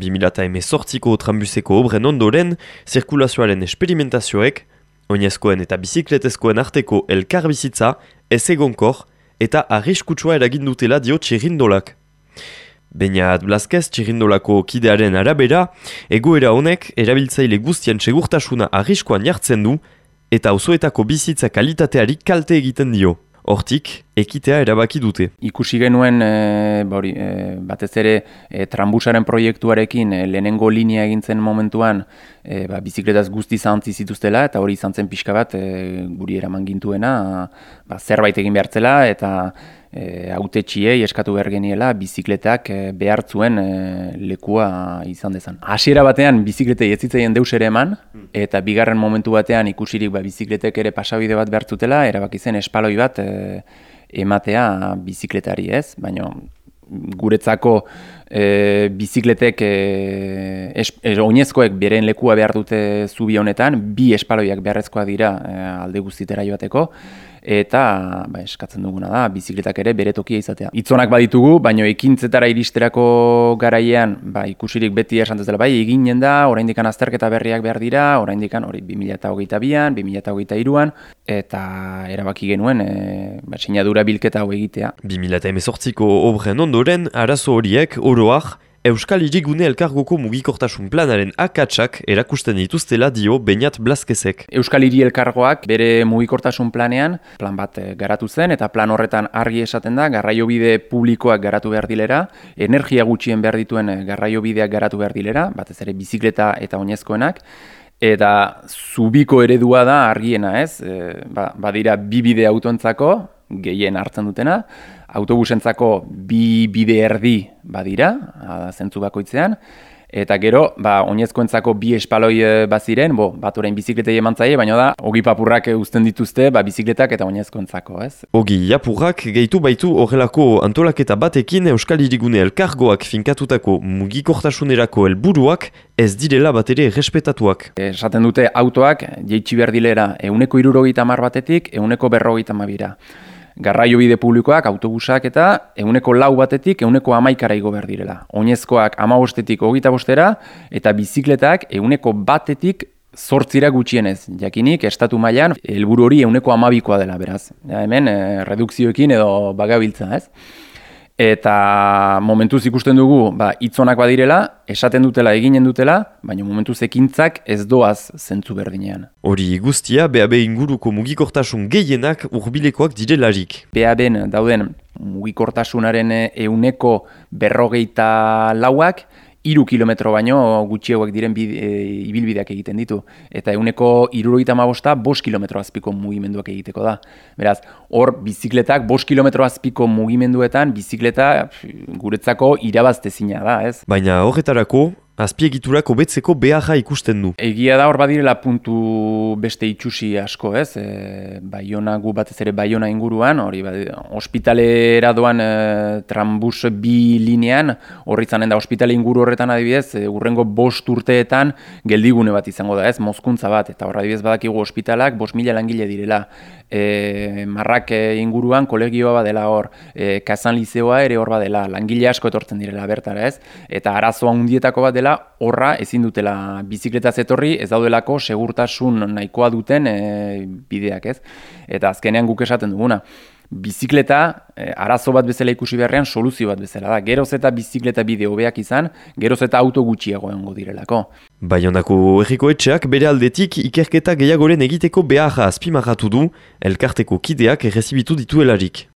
2018ko trambuseko obren ondoren, zirkulazioaren esperimentazioek, oinezkoen eta bizikletezkoen arteko elkar bizitza, ez egonkor, eta arriskutsua eragindutela dio txirindolak. Beñat Blazkez txirindolako kidearen arabera, egoera honek erabiltzaile guztien segurtasuna arriskoan jartzen du, eta osoetako bizitza kalitateari kalte egiten dio. Hortik, ekitea erabaki dute. Ikusi genuen e, bori, e, batez ere e, trambusaren proiektuarekin e, lehenengo linea egintzen momentuan e, ba, bizikletaz guzti zantzi zituztela eta hori izan zen pixka bat e, guri eraman gintuena ba, zerbait egin behartzela eta e, autetxiei eskatu behar geniela bizikletak e, behartzuen e, lekua izan dezan. Hasiera batean bizikletei ez zitzaien deus ere eman. Eta bigarren momentu batean ikusirik ba, bizikletek ere pasabide bat behartzutela, erabaki zen espaloi bat e, ematea bizikletari ez, baina guretzako e, bizikletek e, es, oinezkoek beren lekua behar dute zubi honetan, bi espaloiak beharrezkoa dira e, alde guztitera joateko, eta ba, eskatzen duguna da bizikletak ere bere tokia izatea. Itzonak baditugu, baino ekintzetara iristerako garaian, ba, ikusirik beti esan dela bai, eginen da, oraindik azterketa berriak behar dira, oraindik hori 2022an, 2023an eta erabaki genuen e, ba, sinadura bilketa hau egitea. 2018ko obren ondoren arazo horiek oroak Euskal Irigune Elkargoko mugikortasun planaren akatsak erakusten dituztela dio Beñat Blazkezek. Euskal Iri Elkargoak bere mugikortasun planean plan bat eh, garatu zen eta plan horretan argi esaten da garraiobide publikoak garatu behar dilera, energia gutxien behar dituen eh, garraiobideak garatu behar dilera, batez ere bizikleta eta oinezkoenak, eta zubiko eredua da argiena ez, e, ba, badira bi bide autoentzako, gehien hartzen dutena, autobusentzako bi bide erdi badira, zentzu bakoitzean, eta gero, ba, oinezkoentzako bi espaloi e, baziren, bo, bat orain bizikletei eman zaie, baina da, ogi papurrak uzten dituzte, ba, bizikletak eta oinezkoentzako, ez? Ogi japurrak gehitu baitu horrelako antolaketa batekin Euskal Irigune elkargoak finkatutako mugikortasunerako helburuak ez direla bat ere respetatuak. Esaten dute autoak, jeitsi behar dilera, euneko irurogeita mar batetik, euneko berrogeita mabira garraio bide publikoak, autobusak eta euneko lau batetik euneko amaikara igo behar direla. Oinezkoak ama bostetik hogita bostera eta bizikletak euneko batetik zortzira gutxienez. Jakinik, estatu mailan helburu hori euneko amabikoa dela, beraz. Ja, hemen, e, redukzioekin edo bagabiltza, ez? Eta momentuz ikusten dugu ba, itzonak badirela, esaten dutela, eginen dutela, baina momentuz ekintzak ez doaz zentzu berdinean. Hori guztia, BAB inguruko mugikortasun gehienak urbilekoak direlarik. BAB dauden mugikortasunaren euneko berrogeita lauak, iru kilometro baino gutxiagoak diren e, ibilbideak egiten ditu. Eta eguneko irurogeita mabosta, bost kilometro azpiko mugimenduak egiteko da. Beraz, hor bizikletak, bost kilometro azpiko mugimenduetan, bizikleta guretzako irabaztezina da, ez? Baina horretarako, azpiegiturak hobetzeko beharra ikusten du. Egia da hor badirela puntu beste itxusi asko, ez? E, baiona gu batez ere baiona inguruan, hori ba, ospitalera doan e, trambus bi linean, horri zanen da ospitale inguru horretan adibidez, e, urrengo bost urteetan geldigune bat izango da, ez? Mozkuntza bat, eta horra adibidez badakigu ospitalak bost mila langile direla. E, marrak inguruan kolegioa badela hor, e, kazan lizeoa ere hor badela, langile asko etortzen direla bertara, ez? Eta arazoa hundietako bat dela horra ezin dutela bizikleta zetorri ez daudelako segurtasun nahikoa duten e, bideak ez. Eta azkenean guk esaten duguna. Bizikleta e, arazo bat bezala ikusi beharrean soluzio bat bezala da. Geroz eta bizikleta bide hobeak izan, geroz eta auto gutxiago egongo direlako. Baionako erriko etxeak bere aldetik ikerketa gehiagoren egiteko beharra azpimarratu du, elkarteko kideak errezibitu dituelarik.